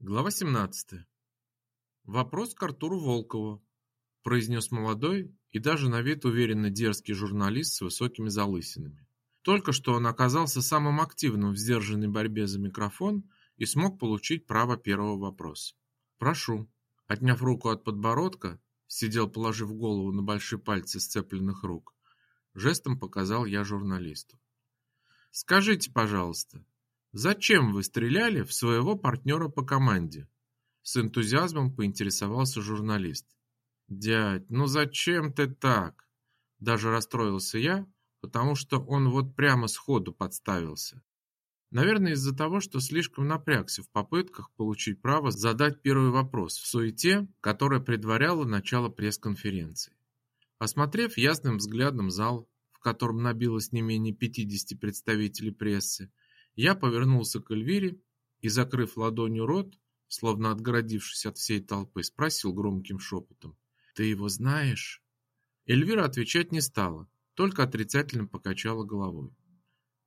Глава 17. Вопрос к Артуру Волкову, произнес молодой и даже на вид уверенно дерзкий журналист с высокими залысинами. Только что он оказался самым активным в сдержанной борьбе за микрофон и смог получить право первого вопроса. Прошу. Отняв руку от подбородка, сидел, положив голову на большие пальцы сцепленных рук. Жестом показал я журналисту. Скажите, пожалуйста, Зачем вы стреляли в своего партнера по команде? С энтузиазмом поинтересовался журналист. Дядь, ну зачем ты так? Даже расстроился я, потому что он вот прямо сходу подставился. Наверное, из-за того, что слишком напрягся в попытках получить право задать первый вопрос в суете, которая предваряла начало пресс-конференции. Осмотрев ясным взглядом зал, в котором набилось не менее 50 представителей прессы, я повернулся к Эльвире и, закрыв ладонью рот, словно отгородившись от всей толпы, спросил громким шепотом. «Ты его знаешь?» Эльвира отвечать не стала, только отрицательно покачала головой.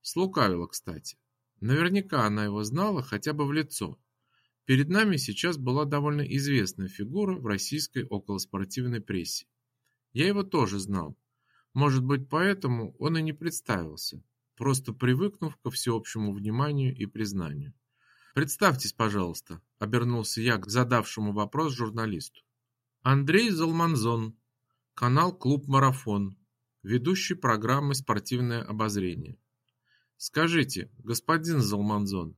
Слукавила, кстати. Наверняка она его знала хотя бы в лицо. Перед нами сейчас была довольно известная фигура в российской околоспортивной прессе. Я его тоже знал. Может быть, поэтому он и не представился просто привыкнув ко всеобщему вниманию и признанию. Представьтесь, пожалуйста, обернулся я к задавшему вопрос журналисту. Андрей Залманзон, канал Клуб Марафон, ведущий программы Спортивное обозрение. Скажите, господин Залманзон,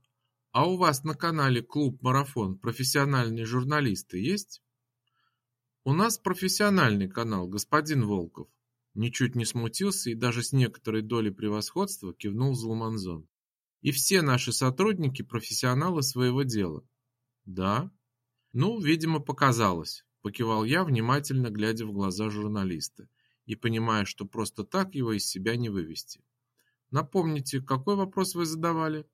а у вас на канале Клуб Марафон профессиональные журналисты есть? У нас профессиональный канал, господин Волков, Ничуть не смутился и даже с некоторой долей превосходства кивнул Зулманзон. И все наши сотрудники профессионалы своего дела. Да? Ну, видимо, показалось, покивал я, внимательно глядя в глаза журналиста и понимая, что просто так его из себя не вывести. Напомните, какой вопрос вы задавали?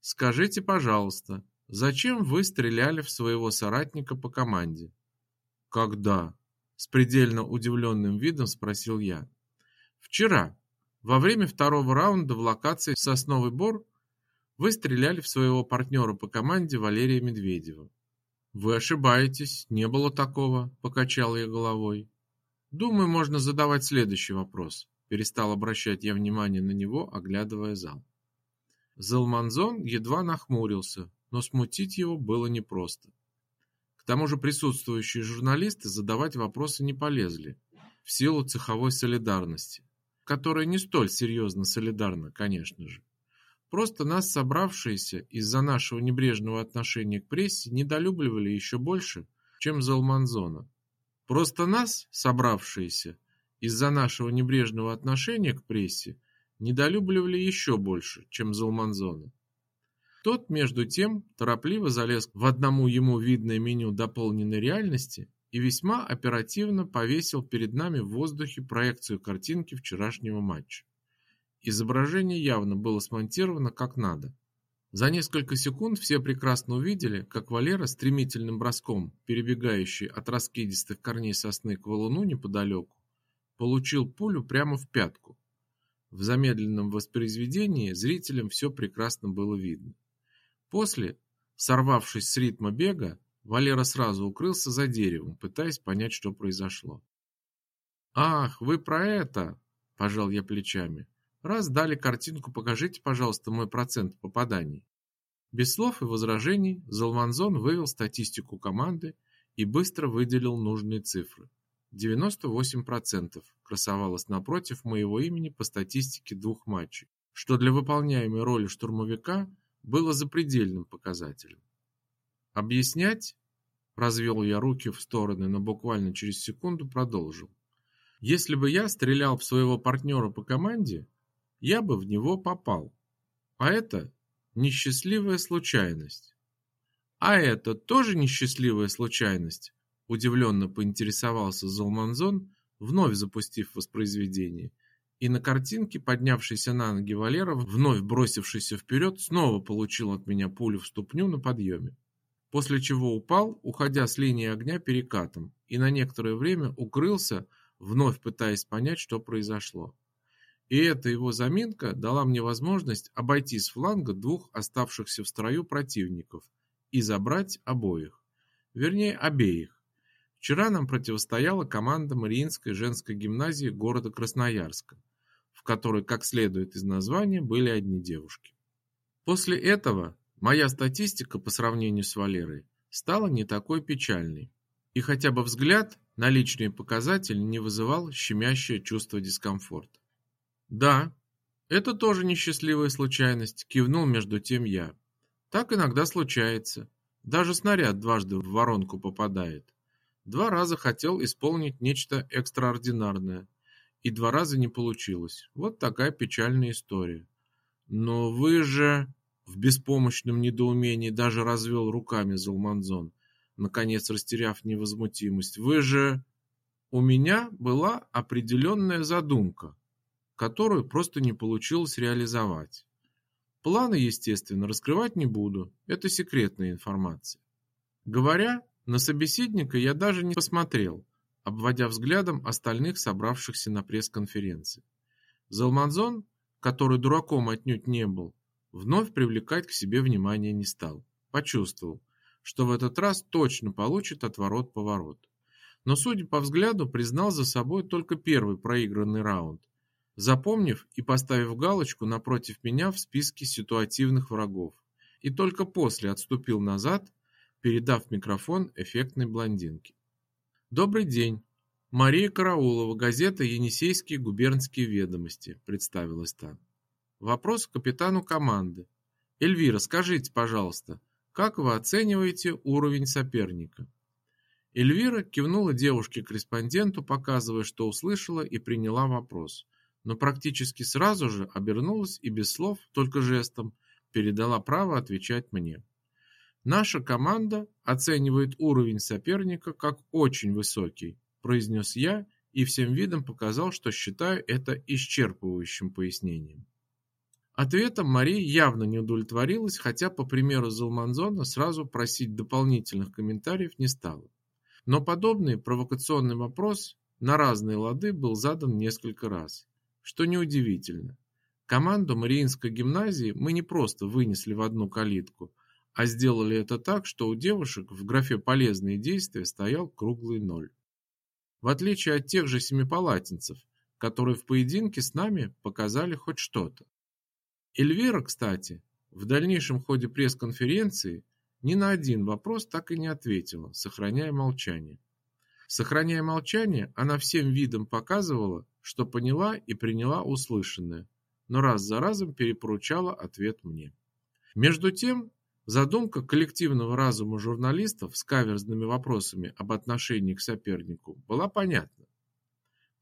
Скажите, пожалуйста, зачем вы стреляли в своего соратника по команде? Когда? С предельно удивленным видом спросил я. Вчера, во время второго раунда в локации Сосновый Бор, вы стреляли в своего партнера по команде Валерия Медведева. Вы ошибаетесь, не было такого, покачал я головой. Думаю, можно задавать следующий вопрос. Перестал обращать я внимание на него, оглядывая зал. Залманзон едва нахмурился, но смутить его было непросто. Тому же присутствующие журналисты задавать вопросы не полезли, в силу цеховой солидарности, которая не столь серьезно солидарна, конечно же. Просто нас собравшиеся из-за нашего небрежного отношения к прессе недолюбливали еще больше, чем Залманзона. Просто нас, собравшиеся из-за нашего небрежного отношения к прессе, недолюбливали еще больше, чем Залманзона. Тот, между тем, торопливо залез в одному ему видное меню дополненной реальности и весьма оперативно повесил перед нами в воздухе проекцию картинки вчерашнего матча. Изображение явно было смонтировано как надо. За несколько секунд все прекрасно увидели, как Валера стремительным броском, перебегающий от раскидистых корней сосны к валуну неподалеку, получил пулю прямо в пятку. В замедленном воспроизведении зрителям все прекрасно было видно. После, сорвавшись с ритма бега, Валера сразу укрылся за деревом, пытаясь понять, что произошло. Ах, вы про это, пожал я плечами. Раз дали картинку, покажите, пожалуйста, мой процент попаданий. Без слов и возражений Залманзон вывел статистику команды и быстро выделил нужные цифры. 98% красовалось напротив моего имени по статистике двух матчей, что для выполняемой роли штурмовика было запредельным показателем. Объяснять? Развел я руки в стороны, но буквально через секунду продолжил. Если бы я стрелял в своего партнера по команде, я бы в него попал. А это несчастливая случайность. А это тоже несчастливая случайность? Удивленно поинтересовался Залманзон, вновь запустив воспроизведение и на картинке поднявшийся на ноги Валера, вновь бросившийся вперед, снова получил от меня пулю в ступню на подъеме. После чего упал, уходя с линии огня перекатом, и на некоторое время укрылся, вновь пытаясь понять, что произошло. И эта его заминка дала мне возможность обойти с фланга двух оставшихся в строю противников и забрать обоих. Вернее, обеих. Вчера нам противостояла команда Мариинской женской гимназии города Красноярска, в которой, как следует из названия, были одни девушки. После этого моя статистика по сравнению с Валерой стала не такой печальной, и хотя бы взгляд на личные показатели не вызывал щемящее чувство дискомфорта. Да, это тоже несчастливая случайность, кивнул между тем я. Так иногда случается. Даже снаряд дважды в воронку попадает. Два раза хотел исполнить нечто экстраординарное, и два раза не получилось. Вот такая печальная история. Но вы же в беспомощном недоумении даже развел руками Залманзон, наконец растеряв невозмутимость. Вы же у меня была определенная задумка, которую просто не получилось реализовать. Планы, естественно, раскрывать не буду. Это секретная информация. Говоря, на собеседника я даже не посмотрел, обводя взглядом остальных собравшихся на пресс-конференции. Залманзон, который дураком отнюдь не был, вновь привлекать к себе внимание не стал. Почувствовал, что в этот раз точно получит отворот-поворот. Но, судя по взгляду, признал за собой только первый проигранный раунд, запомнив и поставив галочку напротив меня в списке ситуативных врагов, и только после отступил назад, передав микрофон эффектной блондинке. Добрый день. Мария Караулова, газета Енисейские губернские ведомости, представилась та. Вопрос к капитану команды. Эльвира, скажите, пожалуйста, как вы оцениваете уровень соперника? Эльвира кивнула девушке-корреспонденту, показывая, что услышала и приняла вопрос, но практически сразу же обернулась и без слов, только жестом, передала право отвечать мне. Наша команда оценивает уровень соперника как очень высокий, произнес я и всем видом показал, что считаю это исчерпывающим пояснением. Ответом Мария явно не удовлетворилась, хотя, по примеру Залманзона, сразу просить дополнительных комментариев не стала. Но подобный провокационный вопрос на разные лады был задан несколько раз, что неудивительно. Команду Мариинской гимназии мы не просто вынесли в одну калитку – а сделали это так, что у девушек в графе «полезные действия» стоял круглый ноль. В отличие от тех же семипалатинцев, которые в поединке с нами показали хоть что-то. Эльвира, кстати, в дальнейшем ходе пресс-конференции ни на один вопрос так и не ответила, сохраняя молчание. Сохраняя молчание, она всем видом показывала, что поняла и приняла услышанное, но раз за разом перепоручала ответ мне. Между тем, Задумка коллективного разума журналистов с каверзными вопросами об отношении к сопернику была понятна.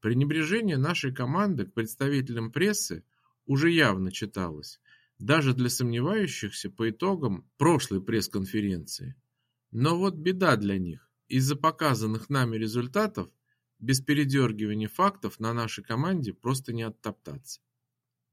Пренебрежение нашей команды к представителям прессы уже явно читалось, даже для сомневающихся по итогам прошлой пресс-конференции. Но вот беда для них. Из-за показанных нами результатов без передергивания фактов на нашей команде просто не оттоптаться.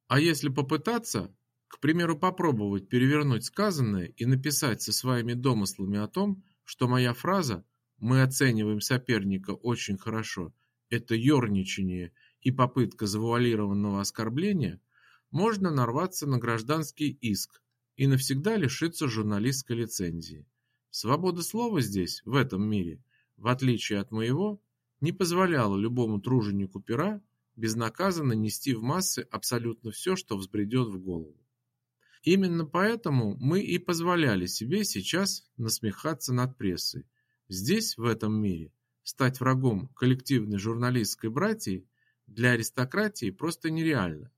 А если попытаться, к примеру, попробовать перевернуть сказанное и написать со своими домыслами о том, что моя фраза «мы оцениваем соперника очень хорошо» – это ерничание и попытка завуалированного оскорбления, можно нарваться на гражданский иск и навсегда лишиться журналистской лицензии. Свобода слова здесь, в этом мире, в отличие от моего, не позволяла любому труженику пера безнаказанно нести в массы абсолютно все, что взбредет в голову. Именно поэтому мы и позволяли себе сейчас насмехаться над прессой. Здесь, в этом мире, стать врагом коллективной журналистской братьи для аристократии просто нереально.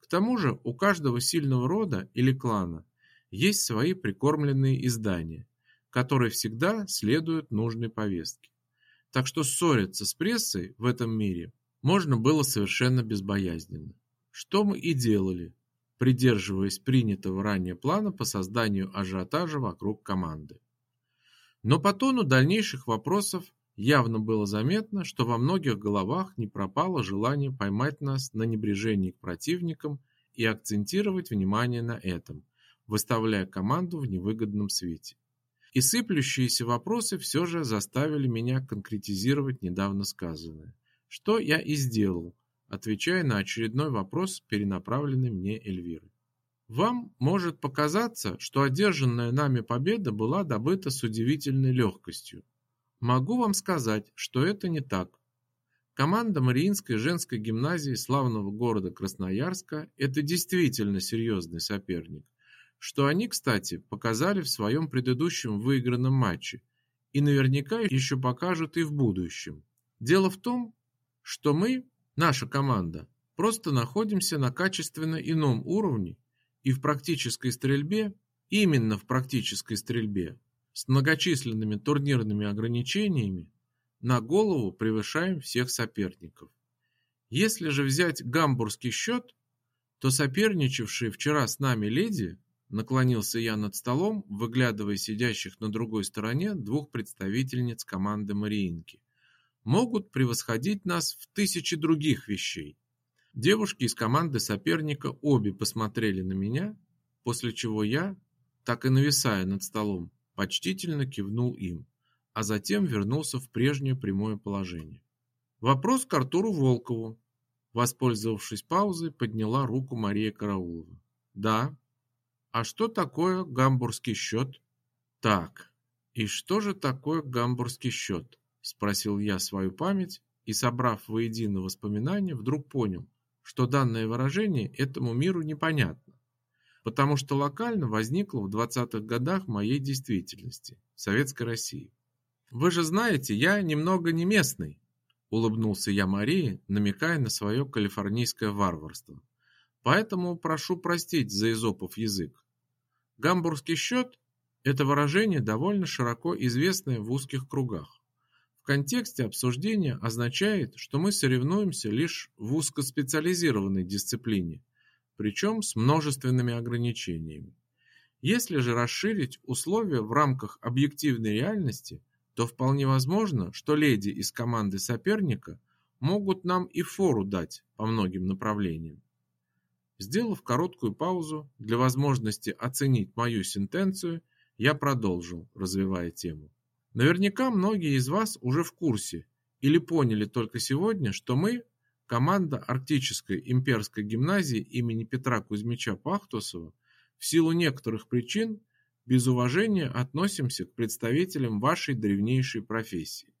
К тому же у каждого сильного рода или клана есть свои прикормленные издания, которые всегда следуют нужной повестке. Так что ссориться с прессой в этом мире можно было совершенно безбоязненно. Что мы и делали, придерживаясь принятого ранее плана по созданию ажиотажа вокруг команды. Но по тону дальнейших вопросов явно было заметно, что во многих головах не пропало желание поймать нас на небрежении к противникам и акцентировать внимание на этом, выставляя команду в невыгодном свете. И сыплющиеся вопросы все же заставили меня конкретизировать недавно сказанное, что я и сделал, отвечая на очередной вопрос, перенаправленный мне Эльвирой. Вам может показаться, что одержанная нами победа была добыта с удивительной легкостью. Могу вам сказать, что это не так. Команда Мариинской женской гимназии славного города Красноярска – это действительно серьезный соперник, что они, кстати, показали в своем предыдущем выигранном матче и наверняка еще покажут и в будущем. Дело в том, что мы, наша команда, просто находимся на качественно ином уровне и в практической стрельбе, именно в практической стрельбе, с многочисленными турнирными ограничениями, на голову превышаем всех соперников. Если же взять гамбургский счет, то соперничавшие вчера с нами леди, наклонился я над столом, выглядывая сидящих на другой стороне двух представительниц команды Мариинки, могут превосходить нас в тысячи других вещей. Девушки из команды соперника обе посмотрели на меня, после чего я, так и нависая над столом, почтительно кивнул им, а затем вернулся в прежнее прямое положение. Вопрос к Артуру Волкову. Воспользовавшись паузой, подняла руку Мария Караулова. Да. А что такое гамбургский счет? Так. И что же такое гамбургский счет? Спросил я свою память и, собрав воедино воспоминания, вдруг понял, что данное выражение этому миру непонятно, потому что локально возникло в 20-х годах моей действительности, в Советской России. Вы же знаете, я немного не местный, улыбнулся я Марии, намекая на свое калифорнийское варварство. Поэтому прошу простить за изопов язык. Гамбургский счет – это выражение довольно широко известное в узких кругах контексте обсуждения означает, что мы соревнуемся лишь в узкоспециализированной дисциплине, причем с множественными ограничениями. Если же расширить условия в рамках объективной реальности, то вполне возможно, что леди из команды соперника могут нам и фору дать по многим направлениям. Сделав короткую паузу для возможности оценить мою сентенцию, я продолжил, развивая тему. Наверняка многие из вас уже в курсе или поняли только сегодня, что мы, команда Арктической имперской гимназии имени Петра Кузьмича Пахтусова, в силу некоторых причин без уважения относимся к представителям вашей древнейшей профессии.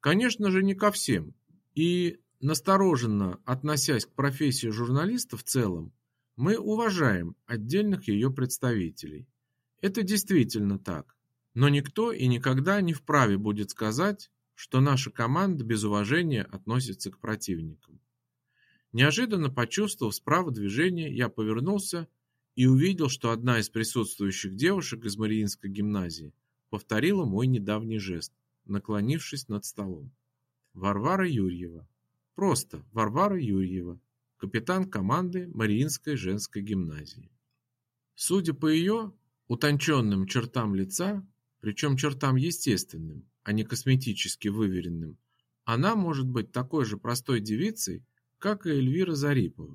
Конечно же, не ко всем. И настороженно относясь к профессии журналиста в целом, мы уважаем отдельных ее представителей. Это действительно так. Но никто и никогда не вправе будет сказать, что наша команда без уважения относится к противникам. Неожиданно почувствовав справа движение, я повернулся и увидел, что одна из присутствующих девушек из Мариинской гимназии повторила мой недавний жест, наклонившись над столом. Варвара Юрьева. Просто Варвара Юрьева, капитан команды Мариинской женской гимназии. Судя по ее утонченным чертам лица, причем чертам естественным, а не косметически выверенным, она может быть такой же простой девицей, как и Эльвира Зарипова.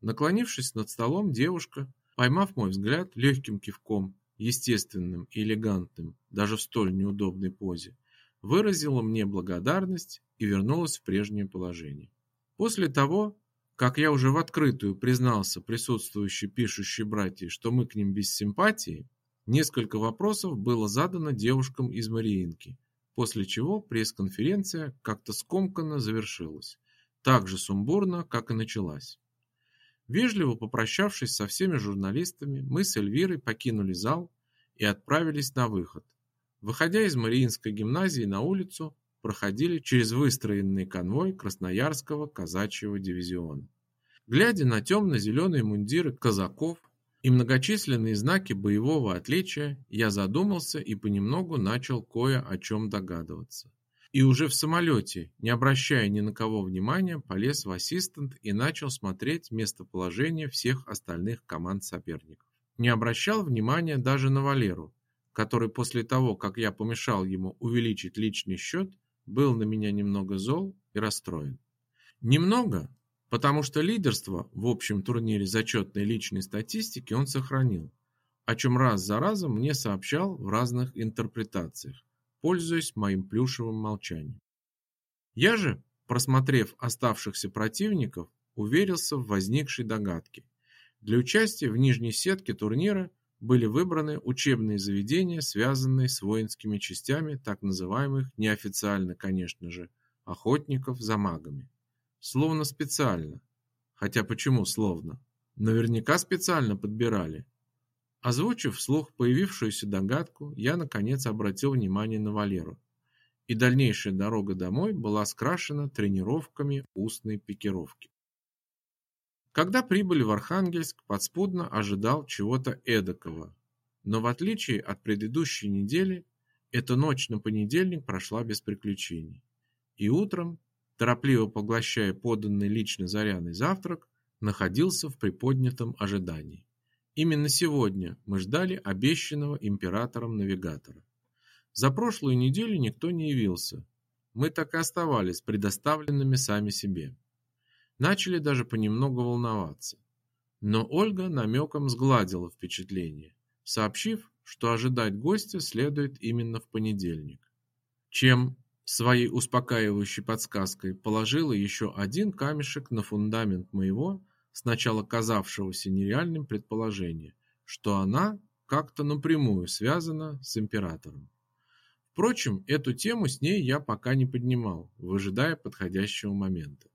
Наклонившись над столом, девушка, поймав мой взгляд легким кивком, естественным и элегантным, даже в столь неудобной позе, выразила мне благодарность и вернулась в прежнее положение. После того, как я уже в открытую признался присутствующей пишущей братье, что мы к ним без симпатии, Несколько вопросов было задано девушкам из Мариинки, после чего пресс-конференция как-то скомканно завершилась, так же сумбурно, как и началась. Вежливо попрощавшись со всеми журналистами, мы с Эльвирой покинули зал и отправились на выход. Выходя из Мариинской гимназии на улицу, проходили через выстроенный конвой Красноярского казачьего дивизиона. Глядя на темно-зеленые мундиры казаков, и многочисленные знаки боевого отличия, я задумался и понемногу начал кое о чем догадываться. И уже в самолете, не обращая ни на кого внимания, полез в ассистент и начал смотреть местоположение всех остальных команд соперников. Не обращал внимания даже на Валеру, который после того, как я помешал ему увеличить личный счет, был на меня немного зол и расстроен. Немного, потому что лидерство в общем турнире зачетной личной статистики он сохранил, о чем раз за разом мне сообщал в разных интерпретациях, пользуясь моим плюшевым молчанием. Я же, просмотрев оставшихся противников, уверился в возникшей догадке. Для участия в нижней сетке турнира были выбраны учебные заведения, связанные с воинскими частями так называемых, неофициально, конечно же, охотников за магами. Словно специально. Хотя почему словно? Наверняка специально подбирали. Озвучив вслух появившуюся догадку, я наконец обратил внимание на Валеру. И дальнейшая дорога домой была скрашена тренировками устной пикировки. Когда прибыли в Архангельск, подспудно ожидал чего-то эдакого. Но в отличие от предыдущей недели, эта ночь на понедельник прошла без приключений. И утром, торопливо поглощая поданный лично Заряной завтрак, находился в приподнятом ожидании. Именно сегодня мы ждали обещанного императором навигатора. За прошлую неделю никто не явился. Мы так и оставались предоставленными сами себе. Начали даже понемногу волноваться. Но Ольга намеком сгладила впечатление, сообщив, что ожидать гостя следует именно в понедельник. Чем своей успокаивающей подсказкой положила еще один камешек на фундамент моего, сначала казавшегося нереальным предположения, что она как-то напрямую связана с императором. Впрочем, эту тему с ней я пока не поднимал, выжидая подходящего момента.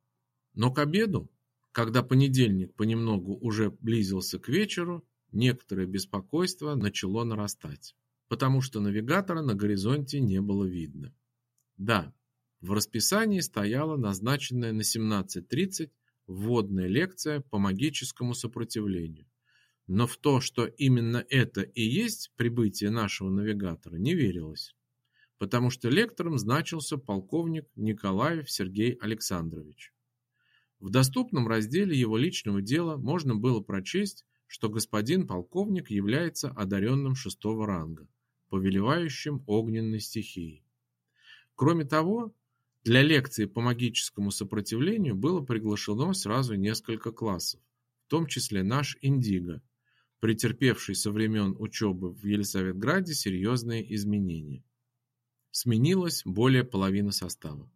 Но к обеду, когда понедельник понемногу уже близился к вечеру, некоторое беспокойство начало нарастать, потому что навигатора на горизонте не было видно. Да, в расписании стояла назначенная на 17:30 вводная лекция по магическому сопротивлению. Но в то, что именно это и есть прибытие нашего навигатора, не верилось, потому что лектором значился полковник Николаев Сергей Александрович. В доступном разделе его личного дела можно было прочесть, что господин полковник является одаренным шестого ранга, повелевающим огненной стихией. Кроме того, для лекции по магическому сопротивлению было приглашено сразу несколько классов, в том числе наш Индиго, претерпевший со времен учебы в Елисаветграде серьезные изменения. Сменилось более половины состава.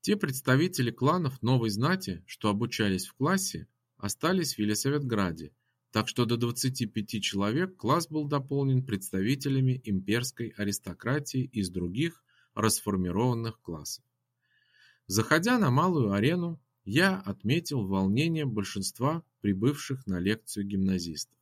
Те представители кланов новой знати, что обучались в классе, остались в Елисаветграде, так что до 25 человек класс был дополнен представителями имперской аристократии из других расформированных классов. Заходя на малую арену, я отметил волнение большинства прибывших на лекцию гимназистов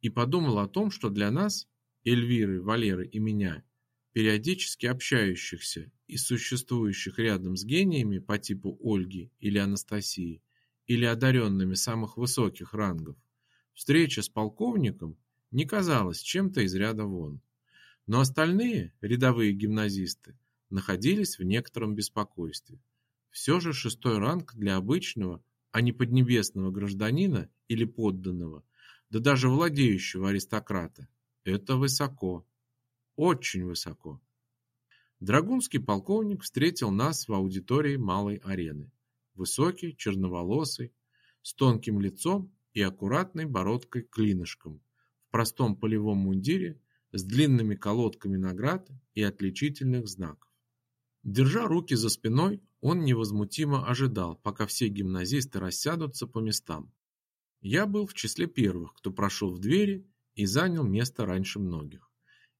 и подумал о том, что для нас, Эльвиры, Валеры и меня, периодически общающихся и существующих рядом с гениями по типу Ольги или Анастасии, или одаренными самых высоких рангов, встреча с полковником не казалась чем-то из ряда вон. Но остальные, рядовые гимназисты, находились в некотором беспокойстве. Все же шестой ранг для обычного, а не поднебесного гражданина или подданного, да даже владеющего аристократа, это высоко очень высоко. Драгунский полковник встретил нас в аудитории малой арены. Высокий, черноволосый, с тонким лицом и аккуратной бородкой-клинышком, в простом полевом мундире с длинными колодками наград и отличительных знаков. Держа руки за спиной, он невозмутимо ожидал, пока все гимназисты рассядутся по местам. Я был в числе первых, кто прошел в двери и занял место раньше многих.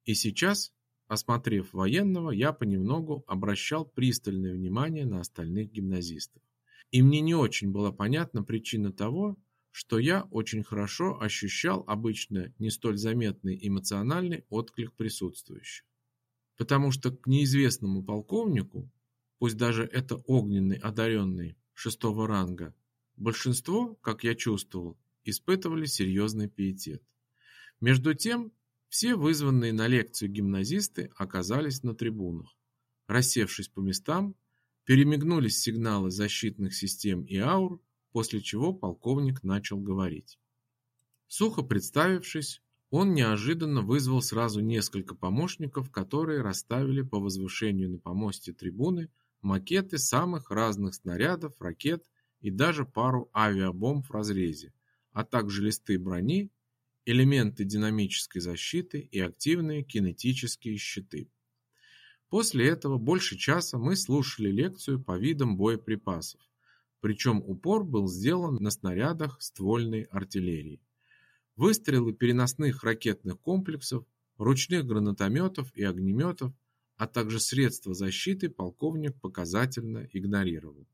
И сейчас, осмотрев военного, я понемногу обращал пристальное внимание на остальных гимназистов. И мне не очень была понятна причина того, что я очень хорошо ощущал обычно не столь заметный эмоциональный отклик присутствующих. Потому что к неизвестному полковнику, пусть даже это огненный одаренный шестого ранга, большинство, как я чувствовал, испытывали серьезный пиетет. Между тем, все вызванные на лекцию гимназисты оказались на трибунах. Рассевшись по местам, перемигнулись сигналы защитных систем и аур, после чего полковник начал говорить. Сухо представившись, он неожиданно вызвал сразу несколько помощников, которые расставили по возвышению на помосте трибуны макеты самых разных снарядов, ракет и даже пару авиабомб в разрезе, а также листы брони элементы динамической защиты и активные кинетические щиты. После этого больше часа мы слушали лекцию по видам боеприпасов, причем упор был сделан на снарядах ствольной артиллерии. Выстрелы переносных ракетных комплексов, ручных гранатометов и огнеметов, а также средства защиты полковник показательно игнорировал.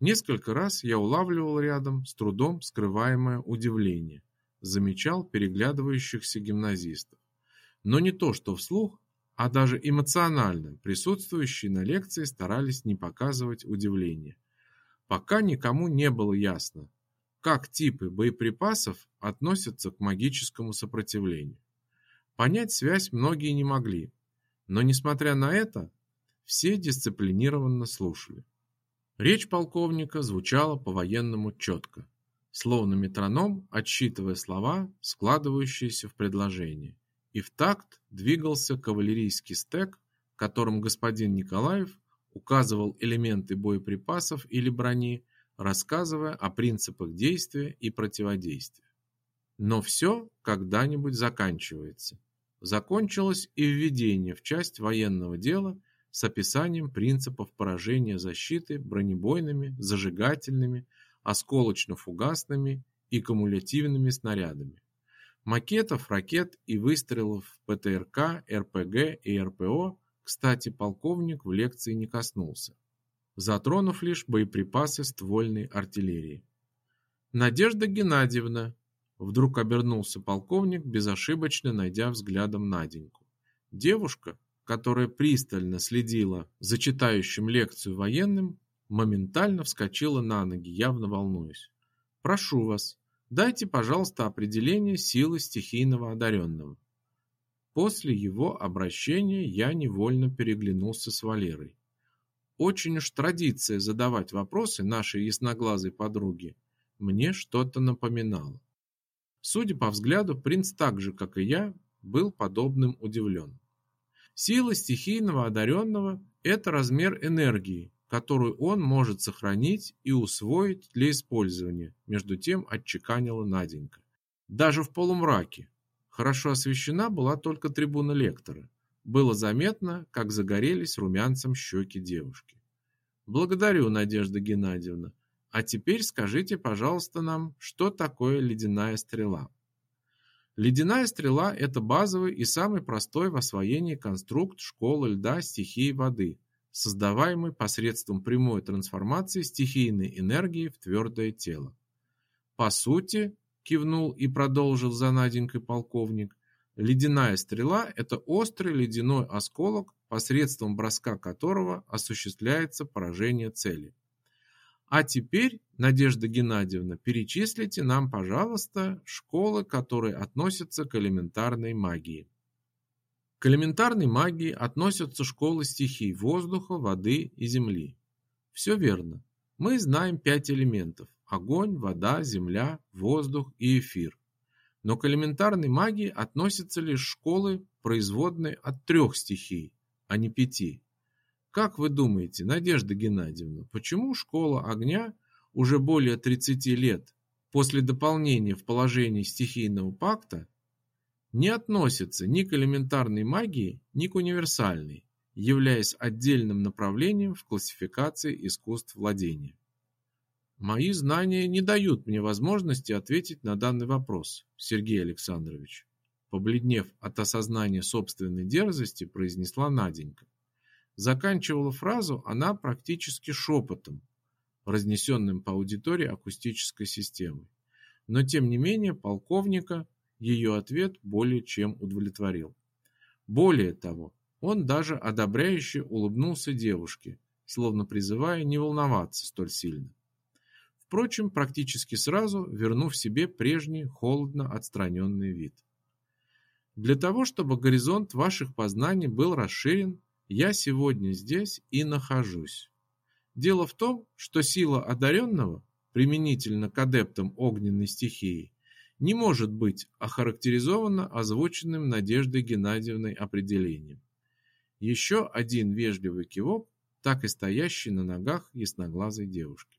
Несколько раз я улавливал рядом с трудом скрываемое удивление, замечал переглядывающихся гимназистов. Но не то, что вслух, а даже эмоционально присутствующие на лекции старались не показывать удивления. Пока никому не было ясно, как типы боеприпасов относятся к магическому сопротивлению. Понять связь многие не могли, но несмотря на это, все дисциплинированно слушали. Речь полковника звучала по-военному четко, словно метроном, отсчитывая слова, складывающиеся в предложение. И в такт двигался кавалерийский стек, которым господин Николаев указывал элементы боеприпасов или брони, рассказывая о принципах действия и противодействия. Но все когда-нибудь заканчивается. Закончилось и введение в часть военного дела с описанием принципов поражения защиты бронебойными, зажигательными, осколочно-фугасными и кумулятивными снарядами. Макетов, ракет и выстрелов ПТРК, РПГ и РПО, кстати, полковник в лекции не коснулся затронув лишь боеприпасы ствольной артиллерии. Надежда Геннадьевна вдруг обернулся полковник, безошибочно найдя взглядом Наденьку. Девушка, которая пристально следила за читающим лекцию военным, моментально вскочила на ноги, явно волнуясь. Прошу вас, дайте, пожалуйста, определение силы стихийного одаренного. После его обращения я невольно переглянулся с Валерой. Очень уж традиция задавать вопросы нашей ясноглазой подруге мне что-то напоминала. Судя по взгляду, принц так же, как и я, был подобным удивлен. Сила стихийного одаренного – это размер энергии, которую он может сохранить и усвоить для использования, между тем отчеканила Наденька. Даже в полумраке. Хорошо освещена была только трибуна лектора. Было заметно, как загорелись румянцем щеки девушки. Благодарю, Надежда Геннадьевна. А теперь скажите, пожалуйста, нам, что такое ледяная стрела? Ледяная стрела – это базовый и самый простой в освоении конструкт школы льда стихии воды, создаваемый посредством прямой трансформации стихийной энергии в твердое тело. По сути, кивнул и продолжил за Наденькой полковник, Ледяная стрела – это острый ледяной осколок, посредством броска которого осуществляется поражение цели. А теперь, Надежда Геннадьевна, перечислите нам, пожалуйста, школы, которые относятся к элементарной магии. К элементарной магии относятся школы стихий воздуха, воды и земли. Все верно. Мы знаем пять элементов – огонь, вода, земля, воздух и эфир. Но к элементарной магии относятся лишь школы, производные от трех стихий, а не пяти. Как вы думаете, Надежда Геннадьевна, почему школа огня уже более 30 лет после дополнения в положении стихийного пакта не относится ни к элементарной магии, ни к универсальной, являясь отдельным направлением в классификации искусств владения? Мои знания не дают мне возможности ответить на данный вопрос, Сергей Александрович. Побледнев от осознания собственной дерзости, произнесла Наденька. Заканчивала фразу она практически шепотом, разнесенным по аудитории акустической системой. Но тем не менее полковника ее ответ более чем удовлетворил. Более того, он даже одобряюще улыбнулся девушке, словно призывая не волноваться столь сильно. Впрочем, практически сразу вернув себе прежний холодно отстраненный вид. Для того, чтобы горизонт ваших познаний был расширен, я сегодня здесь и нахожусь. Дело в том, что сила одаренного, применительно к адептам огненной стихии, не может быть охарактеризована озвученным Надеждой Геннадьевной определением. Еще один вежливый кивок, так и стоящий на ногах ясноглазой девушки.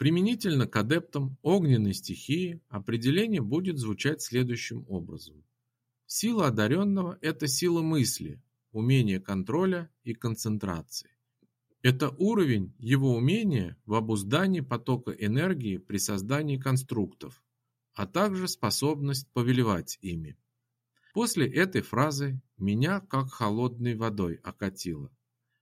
Применительно к адептам огненной стихии определение будет звучать следующим образом. Сила одаренного – это сила мысли, умение контроля и концентрации. Это уровень его умения в обуздании потока энергии при создании конструктов, а также способность повелевать ими. После этой фразы меня как холодной водой окатило,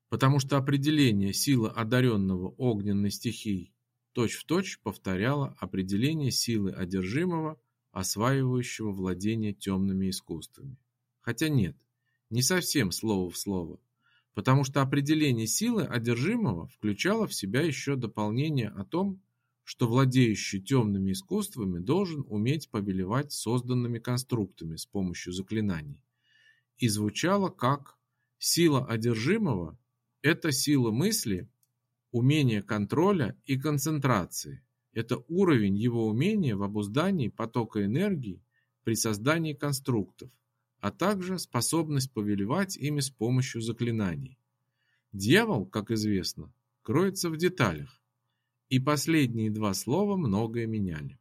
потому что определение силы одаренного огненной стихией точь-в-точь повторяло определение силы одержимого, осваивающего владение темными искусствами. Хотя нет, не совсем слово в слово, потому что определение силы одержимого включало в себя еще дополнение о том, что владеющий темными искусствами должен уметь повелевать созданными конструктами с помощью заклинаний. И звучало как «сила одержимого – это сила мысли, умение контроля и концентрации. Это уровень его умения в обуздании потока энергии при создании конструктов, а также способность повелевать ими с помощью заклинаний. Дьявол, как известно, кроется в деталях, и последние два слова многое меняли.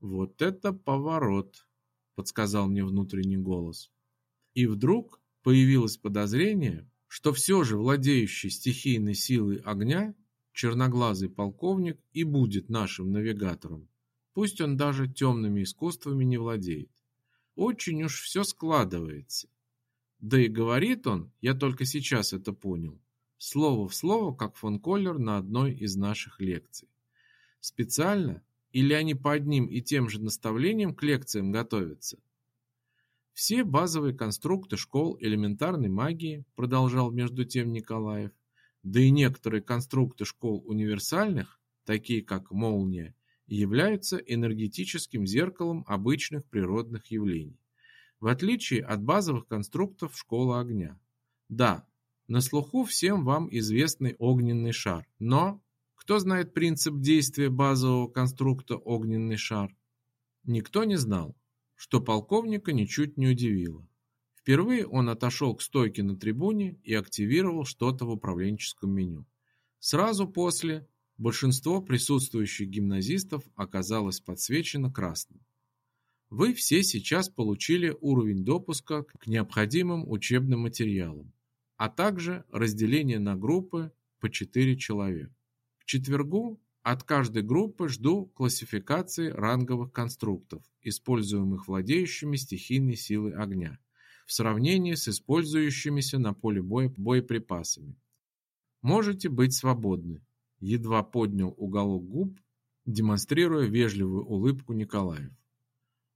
«Вот это поворот!» – подсказал мне внутренний голос. И вдруг появилось подозрение, что все же владеющий стихийной силой огня черноглазый полковник и будет нашим навигатором. Пусть он даже темными искусствами не владеет. Очень уж все складывается. Да и говорит он, я только сейчас это понял, слово в слово, как фон Коллер на одной из наших лекций. Специально или они по одним и тем же наставлениям к лекциям готовятся? Все базовые конструкты школ элементарной магии, продолжал между тем Николаев, да и некоторые конструкты школ универсальных, такие как молния, являются энергетическим зеркалом обычных природных явлений, в отличие от базовых конструктов школы огня. Да, на слуху всем вам известный огненный шар. Но кто знает принцип действия базового конструкта огненный шар? Никто не знал, что полковника ничуть не удивило. Впервые он отошел к стойке на трибуне и активировал что-то в управленческом меню. Сразу после большинство присутствующих гимназистов оказалось подсвечено красным. Вы все сейчас получили уровень допуска к необходимым учебным материалам а также разделение на группы по 4 человека. В четвергу от каждой группы жду классификации ранговых конструктов, используемых владеющими стихийной силой огня, в сравнении с использующимися на поле боя боеприпасами. Можете быть свободны. Едва поднял уголок губ, демонстрируя вежливую улыбку Николаев.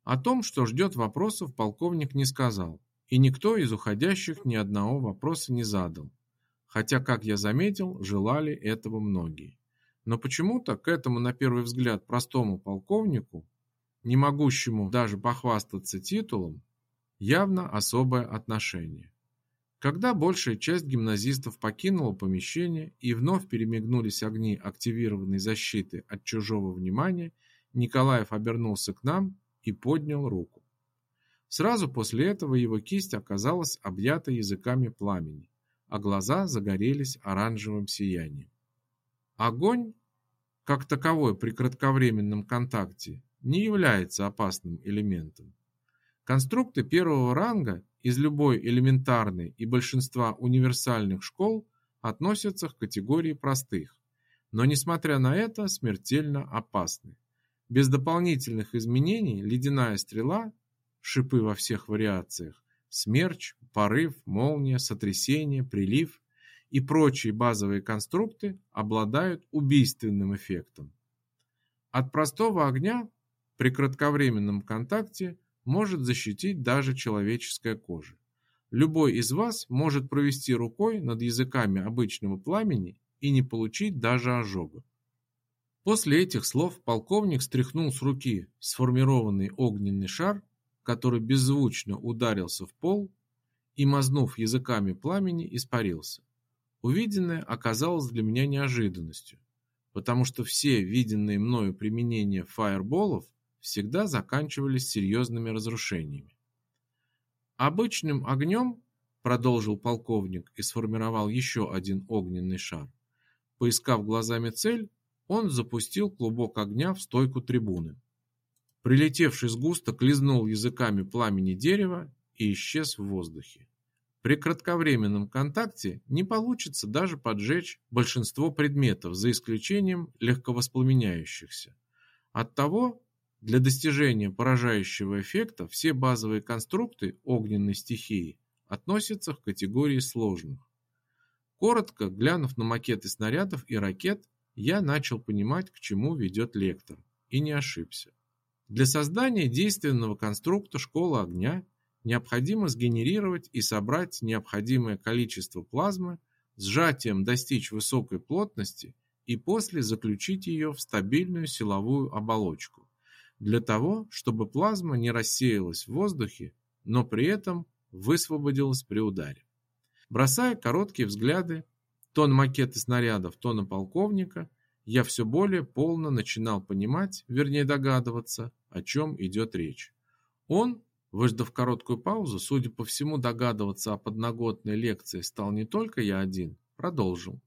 О том, что ждет вопросов, полковник не сказал, и никто из уходящих ни одного вопроса не задал, хотя, как я заметил, желали этого многие. Но почему-то к этому, на первый взгляд, простому полковнику, не могущему даже похвастаться титулом, явно особое отношение. Когда большая часть гимназистов покинула помещение и вновь перемигнулись огни активированной защиты от чужого внимания, Николаев обернулся к нам и поднял руку. Сразу после этого его кисть оказалась объята языками пламени, а глаза загорелись оранжевым сиянием. Огонь, как таковой при кратковременном контакте, не является опасным элементом. Конструкты первого ранга из любой элементарной и большинства универсальных школ относятся к категории простых, но несмотря на это смертельно опасны. Без дополнительных изменений ледяная стрела шипы во всех вариациях, смерч, порыв, молния, сотрясение, прилив и прочие базовые конструкты обладают убийственным эффектом. От простого огня при кратковременном контакте может защитить даже человеческая кожа. Любой из вас может провести рукой над языками обычного пламени и не получить даже ожога. После этих слов полковник стряхнул с руки сформированный огненный шар который беззвучно ударился в пол и, мазнув языками пламени, испарился. Увиденное оказалось для меня неожиданностью, потому что все виденные мною применения фаерболов всегда заканчивались серьезными разрушениями. Обычным огнем, продолжил полковник и сформировал еще один огненный шар. Поискав глазами цель, он запустил клубок огня в стойку трибуны. Прилетевший сгусток лизнул языками пламени дерева и исчез в воздухе. При кратковременном контакте не получится даже поджечь большинство предметов, за исключением легковоспламеняющихся. Оттого Для достижения поражающего эффекта все базовые конструкты огненной стихии относятся к категории сложных. Коротко глянув на макеты снарядов и ракет, я начал понимать, к чему ведет лектор, и не ошибся. Для создания действенного конструкта школы огня необходимо сгенерировать и собрать необходимое количество плазмы, сжатием достичь высокой плотности и после заключить ее в стабильную силовую оболочку, для того, чтобы плазма не рассеялась в воздухе, но при этом высвободилась при ударе. Бросая короткие взгляды то на макеты снарядов, то на полковника, я все более полно начинал понимать, вернее догадываться, о чем идет речь. Он, выждав короткую паузу, судя по всему, догадываться о подноготной лекции стал не только я один, продолжил.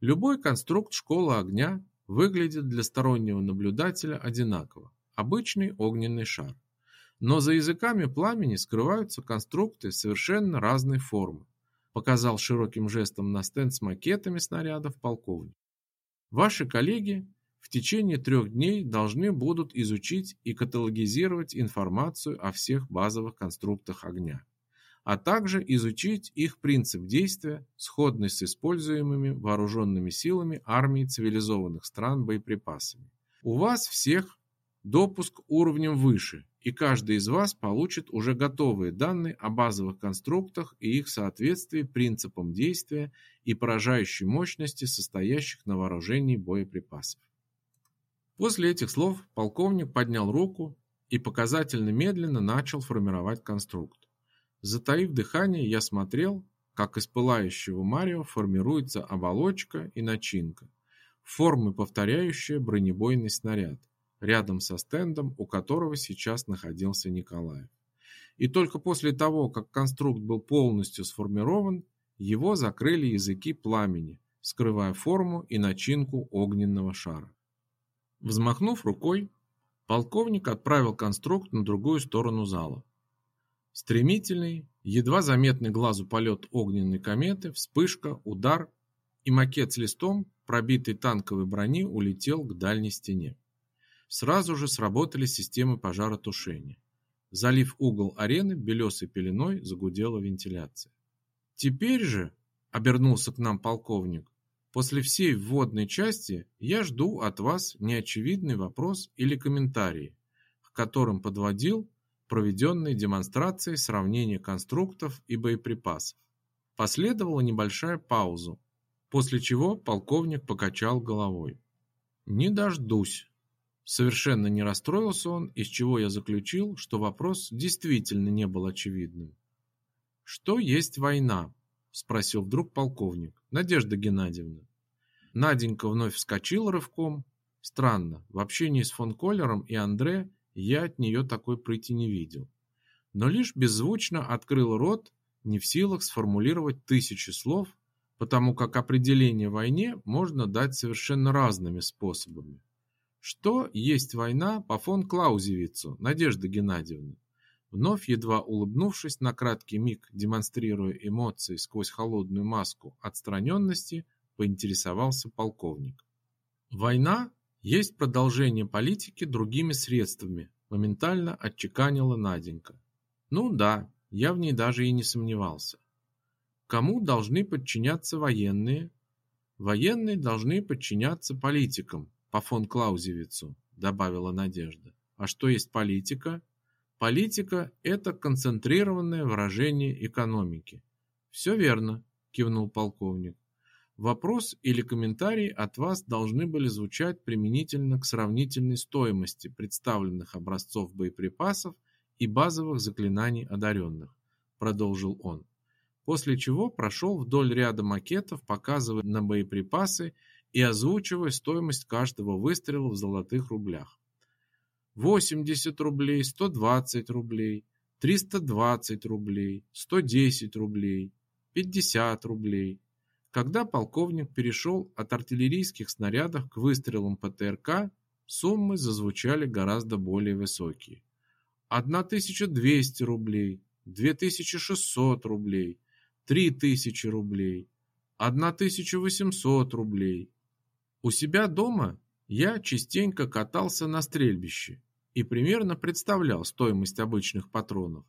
Любой конструкт школы огня выглядит для стороннего наблюдателя одинаково. Обычный огненный шар. Но за языками пламени скрываются конструкты совершенно разной формы. Показал широким жестом на стенд с макетами снарядов полковник. Ваши коллеги в течение трех дней должны будут изучить и каталогизировать информацию о всех базовых конструктах огня, а также изучить их принцип действия, сходный с используемыми вооруженными силами армии цивилизованных стран боеприпасами. У вас всех допуск уровнем выше, и каждый из вас получит уже готовые данные о базовых конструктах и их соответствии принципам действия и поражающей мощности состоящих на вооружении боеприпасов. После этих слов полковник поднял руку и показательно медленно начал формировать конструкт. Затаив дыхание, я смотрел, как из пылающего марева формируется оболочка и начинка, формы повторяющие бронебойный снаряд, рядом со стендом, у которого сейчас находился Николаев. И только после того, как конструкт был полностью сформирован, его закрыли языки пламени, скрывая форму и начинку огненного шара. Взмахнув рукой, полковник отправил конструкт на другую сторону зала. Стремительный, едва заметный глазу полет огненной кометы, вспышка, удар, и макет с листом, пробитый танковой брони, улетел к дальней стене. Сразу же сработали системы пожаротушения. Залив угол арены белесой пеленой, загудела вентиляция. Теперь же, обернулся к нам полковник, После всей вводной части я жду от вас неочевидный вопрос или комментарий, к которым подводил проведенные демонстрации сравнения конструктов и боеприпасов. Последовала небольшая пауза, после чего полковник покачал головой. «Не дождусь». Совершенно не расстроился он, из чего я заключил, что вопрос действительно не был очевидным. «Что есть война?» – спросил вдруг полковник. Надежда Геннадьевна. Наденька вновь вскочила рывком. Странно, в общении с фон Коллером и Андре я от нее такой прыти не видел. Но лишь беззвучно открыл рот, не в силах сформулировать тысячи слов, потому как определение войне можно дать совершенно разными способами. Что есть война по фон Клаузевицу, Надежда Геннадьевна? Вновь едва улыбнувшись на краткий миг, демонстрируя эмоции сквозь холодную маску отстраненности, поинтересовался полковник. Война есть продолжение политики другими средствами, моментально отчеканила Наденька. Ну да, я в ней даже и не сомневался. Кому должны подчиняться военные? Военные должны подчиняться политикам, по фон Клаузевицу, добавила Надежда. А что есть политика? Политика – это концентрированное выражение экономики. Все верно, кивнул полковник. Вопрос или комментарий от вас должны были звучать применительно к сравнительной стоимости представленных образцов боеприпасов и базовых заклинаний одаренных, продолжил он. После чего прошел вдоль ряда макетов, показывая на боеприпасы и озвучивая стоимость каждого выстрела в золотых рублях. 80 рублей, 120 рублей, 320 рублей, 110 рублей, 50 рублей. Когда полковник перешел от артиллерийских снарядов к выстрелам ПТРК, суммы зазвучали гораздо более высокие. 1200 рублей, 2600 рублей, 3000 рублей, 1800 рублей. У себя дома я частенько катался на стрельбище и примерно представлял стоимость обычных патронов.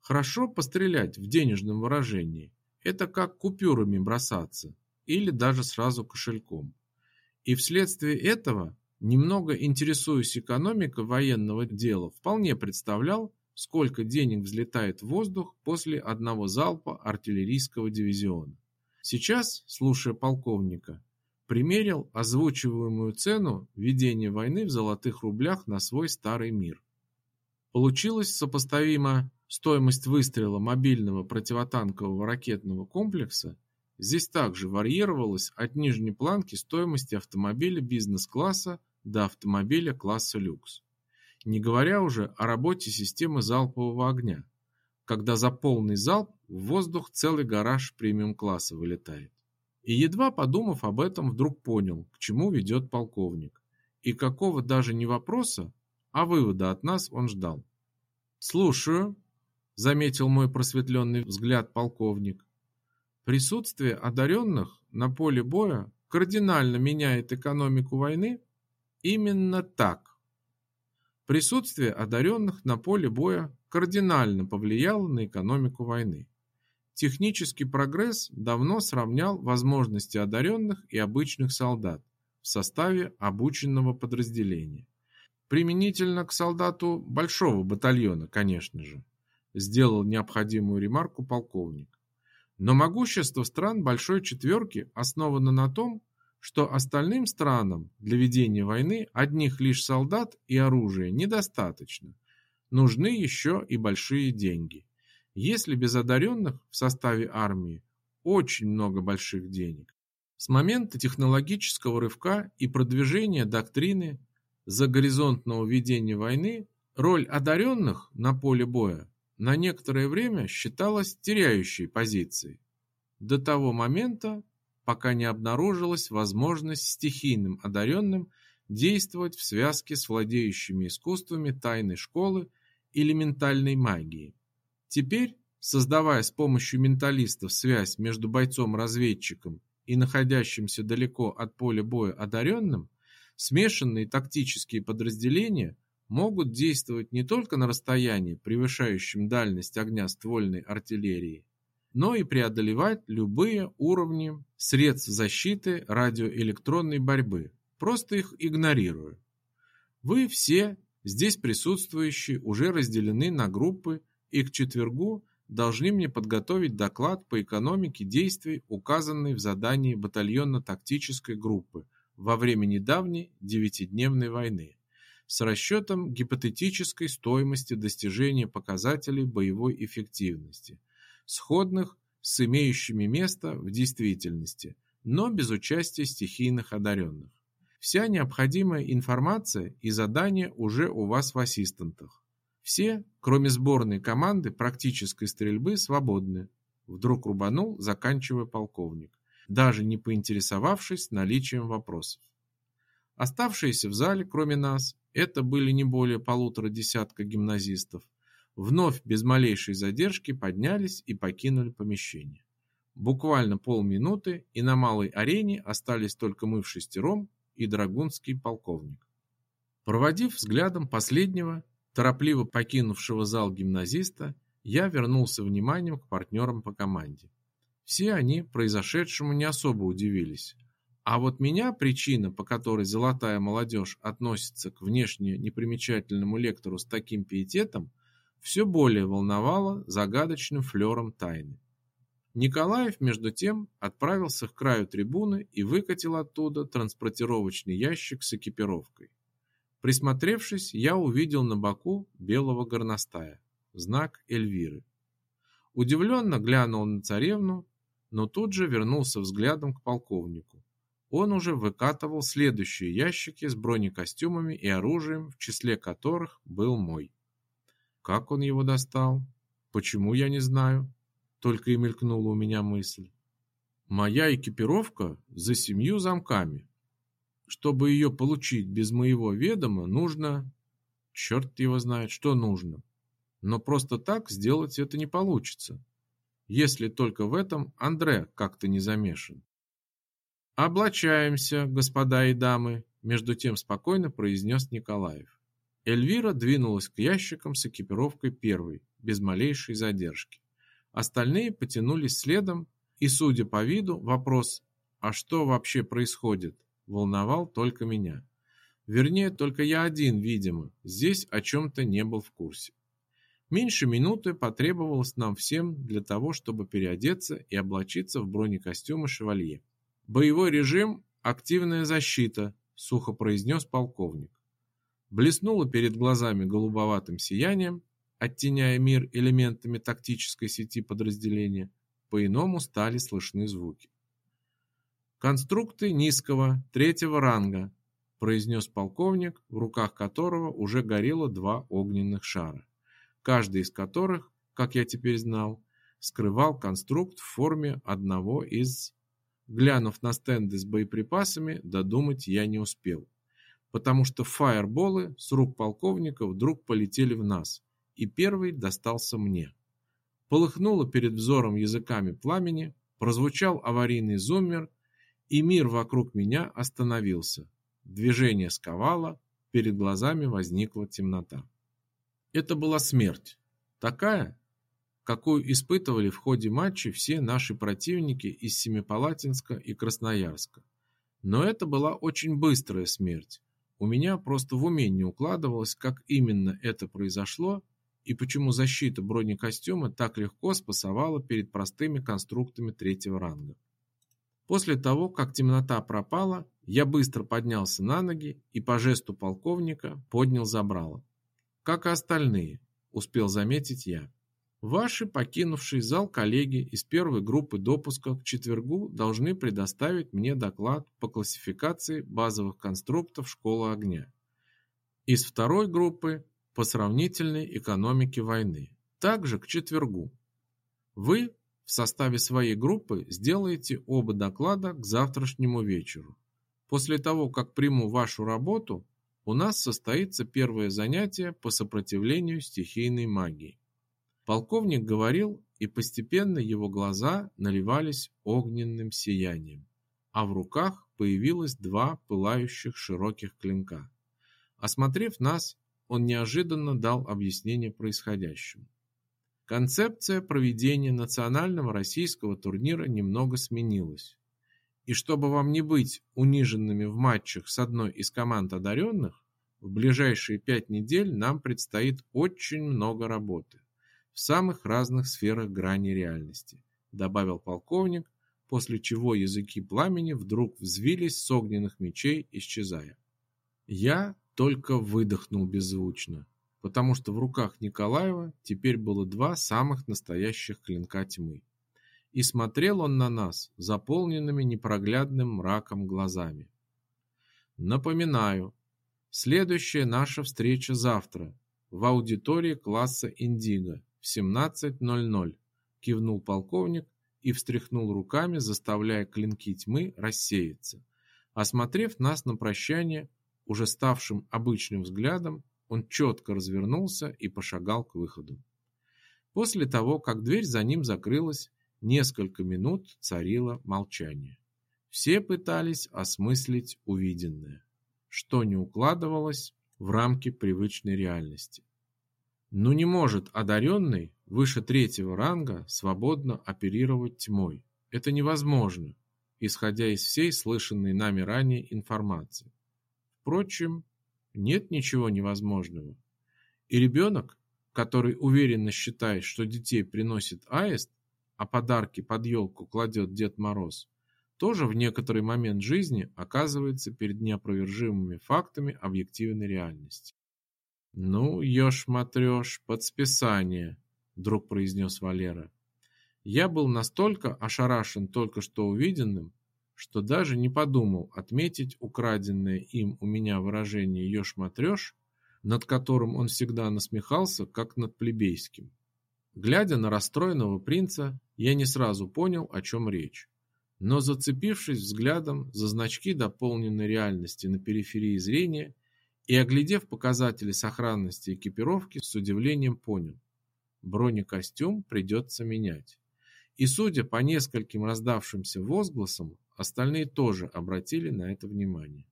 Хорошо пострелять в денежном выражении. Это как купюрами бросаться или даже сразу кошельком. И вследствие этого, немного интересуясь экономикой военного дела, вполне представлял, сколько денег взлетает в воздух после одного залпа артиллерийского дивизиона. Сейчас, слушая полковника, примерил озвучиваемую цену ведения войны в золотых рублях на свой старый мир. Получилось сопоставимо стоимость выстрела мобильного противотанкового ракетного комплекса здесь также варьировалась от нижней планки стоимости автомобиля бизнес-класса до автомобиля класса люкс. Не говоря уже о работе системы залпового огня, когда за полный залп в воздух целый гараж премиум-класса вылетает. И едва подумав об этом, вдруг понял, к чему ведет полковник. И какого даже не вопроса, а вывода от нас он ждал. «Слушаю», — заметил мой просветленный взгляд полковник. «Присутствие одаренных на поле боя кардинально меняет экономику войны?» «Именно так». Присутствие одаренных на поле боя кардинально повлияло на экономику войны. Технический прогресс давно сравнял возможности одаренных и обычных солдат в составе обученного подразделения. Применительно к солдату большого батальона, конечно же, сделал необходимую ремарку полковник. Но могущество стран Большой Четверки основано на том, что остальным странам для ведения войны одних лишь солдат и оружия недостаточно. Нужны еще и большие деньги. Если без одаренных в составе армии очень много больших денег. С момента технологического рывка и продвижения доктрины загоризонтного ведения войны роль одаренных на поле боя на некоторое время считалась теряющей позицией. До того момента, пока не обнаружилась возможность стихийным одаренным действовать в связке с владеющими искусствами тайной школы или ментальной магии. Теперь, создавая с помощью менталистов связь между бойцом-разведчиком и находящимся далеко от поля боя одаренным, смешанные тактические подразделения могут действовать не только на расстоянии, превышающем дальность огня ствольной артиллерии, но и преодолевать любые уровни средств защиты радиоэлектронной борьбы, просто их игнорируя. Вы все здесь присутствующие уже разделены на группы и к четвергу должны мне подготовить доклад по экономике действий, указанной в задании батальонно-тактической группы во время недавней девятидневной войны, с расчетом гипотетической стоимости достижения показателей боевой эффективности, сходных с имеющими место в действительности, но без участия стихийных одаренных. Вся необходимая информация и задания уже у вас в ассистентах. Все, кроме сборной команды практической стрельбы, свободны. Вдруг рубанул, заканчивая полковник, даже не поинтересовавшись наличием вопросов. Оставшиеся в зале, кроме нас, это были не более полутора десятка гимназистов, вновь без малейшей задержки поднялись и покинули помещение. Буквально полминуты, и на малой арене остались только мы в шестером и драгунский полковник. Проводив взглядом последнего, торопливо покинувшего зал гимназиста, я вернулся вниманием к партнерам по команде. Все они произошедшему не особо удивились. А вот меня причина, по которой золотая молодежь относится к внешне непримечательному лектору с таким пиететом, все более волновала загадочным флером тайны. Николаев, между тем, отправился к краю трибуны и выкатил оттуда транспортировочный ящик с экипировкой. Присмотревшись, я увидел на боку белого горностая, знак Эльвиры. Удивленно глянул на царевну, но тут же вернулся взглядом к полковнику. Он уже выкатывал следующие ящики с бронекостюмами и оружием, в числе которых был мой. Как он его достал? Почему я не знаю? Только и мелькнула у меня мысль. Моя экипировка за семью замками, чтобы ее получить без моего ведома, нужно... Черт его знает, что нужно. Но просто так сделать это не получится. Если только в этом Андре как-то не замешан. «Облачаемся, господа и дамы», — между тем спокойно произнес Николаев. Эльвира двинулась к ящикам с экипировкой первой, без малейшей задержки. Остальные потянулись следом, и, судя по виду, вопрос «А что вообще происходит?» Волновал только меня. Вернее, только я один, видимо, здесь о чем-то не был в курсе. Меньше минуты потребовалось нам всем для того, чтобы переодеться и облачиться в бронекостюмы шевалье. «Боевой режим – активная защита», – сухо произнес полковник. Блеснуло перед глазами голубоватым сиянием, оттеняя мир элементами тактической сети подразделения, по-иному стали слышны звуки. «Конструкты низкого, третьего ранга», – произнес полковник, в руках которого уже горело два огненных шара каждый из которых, как я теперь знал, скрывал конструкт в форме одного из... Глянув на стенды с боеприпасами, додумать я не успел, потому что фаерболы с рук полковника вдруг полетели в нас, и первый достался мне. Полыхнуло перед взором языками пламени, прозвучал аварийный зуммер, и мир вокруг меня остановился. Движение сковало, перед глазами возникла темнота. Это была смерть. Такая, какую испытывали в ходе матча все наши противники из Семипалатинска и Красноярска. Но это была очень быстрая смерть. У меня просто в уме не укладывалось, как именно это произошло и почему защита бронекостюма так легко спасовала перед простыми конструктами третьего ранга. После того, как темнота пропала, я быстро поднялся на ноги и по жесту полковника поднял забрало как и остальные, успел заметить я. Ваши покинувшие зал коллеги из первой группы допуска к четвергу должны предоставить мне доклад по классификации базовых конструктов школы огня. Из второй группы по сравнительной экономике войны. Также к четвергу. Вы в составе своей группы сделаете оба доклада к завтрашнему вечеру. После того, как приму вашу работу, у нас состоится первое занятие по сопротивлению стихийной магии. Полковник говорил, и постепенно его глаза наливались огненным сиянием, а в руках появилось два пылающих широких клинка. Осмотрев нас, он неожиданно дал объяснение происходящему. Концепция проведения национального российского турнира немного сменилась. И чтобы вам не быть униженными в матчах с одной из команд одаренных, в ближайшие пять недель нам предстоит очень много работы в самых разных сферах грани реальности, добавил полковник, после чего языки пламени вдруг взвились с огненных мечей, исчезая. Я только выдохнул беззвучно, потому что в руках Николаева теперь было два самых настоящих клинка тьмы и смотрел он на нас заполненными непроглядным мраком глазами. Напоминаю, следующая наша встреча завтра в аудитории класса Индиго в 17:00, кивнул полковник и встряхнул руками, заставляя клинки тьмы рассеяться. Осмотрев нас на прощание, уже ставшим обычным взглядом, он четко развернулся и пошагал к выходу. После того, как дверь за ним закрылась, Несколько минут царило молчание. Все пытались осмыслить увиденное, что не укладывалось в рамки привычной реальности. Но не может одаренный выше третьего ранга свободно оперировать тьмой. Это невозможно, исходя из всей слышанной нами ранее информации. Впрочем, нет ничего невозможного. И ребенок, который уверенно считает, что детей приносит аист, а подарки под елку кладет Дед Мороз, тоже в некоторый момент жизни оказывается перед неопровержимыми фактами объективной реальности. «Ну, ешь-матрешь, под списание», — вдруг произнес Валера. Я был настолько ошарашен только что увиденным, что даже не подумал отметить украденное им у меня выражение «ешь-матрешь», над которым он всегда насмехался, как над плебейским. Глядя на расстроенного принца, я не сразу понял, о чем речь. Но зацепившись взглядом за значки дополненной реальности на периферии зрения и оглядев показатели сохранности экипировки, с удивлением понял. Бронекостюм придется менять. И судя по нескольким раздавшимся возгласам, остальные тоже обратили на это внимание.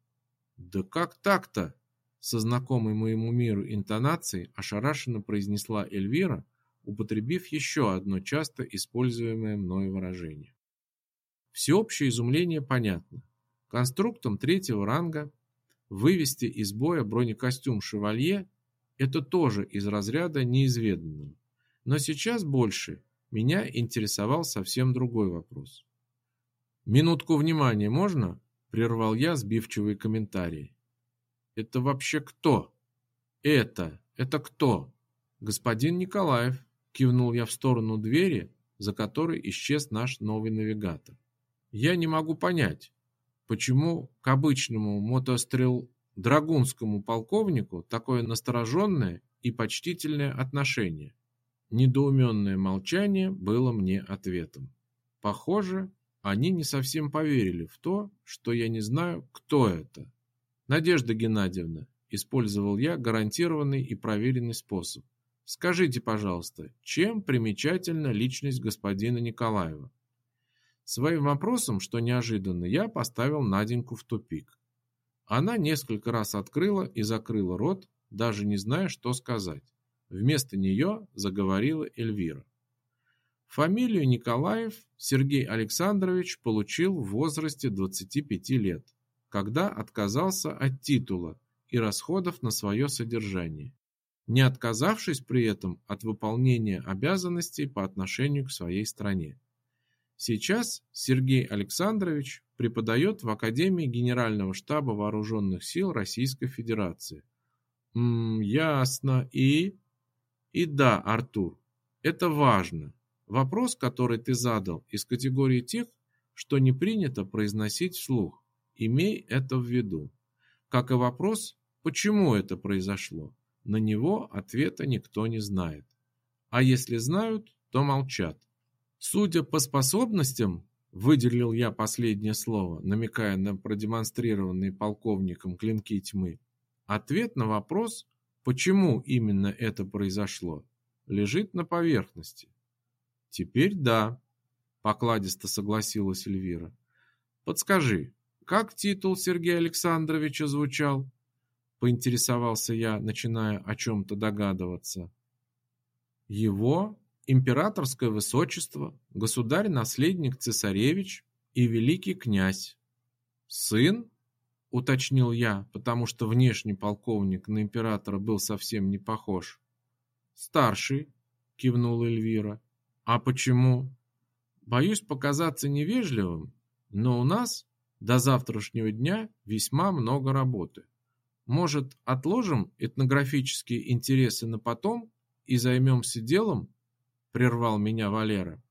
«Да как так-то?» со знакомой моему миру интонацией ошарашенно произнесла Эльвира, употребив еще одно часто используемое мною выражение. Всеобщее изумление понятно. Конструктом третьего ранга вывести из боя бронекостюм «Шевалье» – это тоже из разряда неизведанного. Но сейчас больше меня интересовал совсем другой вопрос. «Минутку внимания можно?» – прервал я сбивчивые комментарии. «Это вообще кто?» «Это, это кто?» «Господин Николаев», – кивнул я в сторону двери, за которой исчез наш новый навигатор. «Я не могу понять, почему к обычному мотострел драгунскому полковнику такое настороженное и почтительное отношение?» Недоуменное молчание было мне ответом. Похоже, они не совсем поверили в то, что я не знаю, кто это. Надежда Геннадьевна, использовал я гарантированный и проверенный способ. Скажите, пожалуйста, чем примечательна личность господина Николаева? Своим вопросом, что неожиданно, я поставил Наденьку в тупик. Она несколько раз открыла и закрыла рот, даже не зная, что сказать. Вместо нее заговорила Эльвира. Фамилию Николаев Сергей Александрович получил в возрасте 25 лет, когда отказался от титула и расходов на свое содержание, не отказавшись при этом от выполнения обязанностей по отношению к своей стране. Сейчас Сергей Александрович преподает в Академии Генерального штаба Вооруженных сил Российской Федерации. М ясно. И и да, Артур, это важно. Вопрос, который ты задал, из категории тех, что не принято произносить вслух. Имей это в виду. Как и вопрос, почему это произошло. На него ответа никто не знает. А если знают, то молчат. Судя по способностям, выделил я последнее слово, намекая на продемонстрированные полковником клинки тьмы, ответ на вопрос Почему именно это произошло, лежит на поверхности. Теперь да, покладисто согласилась Эльвира. Подскажи, как титул Сергея Александровича звучал? Поинтересовался я, начиная о чем-то догадываться. Его императорское высочество, государь-наследник цесаревич и великий князь. Сын уточнил я, потому что внешний полковник на императора был совсем не похож. Старший, кивнула Эльвира. А почему? Боюсь показаться невежливым, но у нас до завтрашнего дня весьма много работы. Может, отложим этнографические интересы на потом и займемся делом? Прервал меня Валера.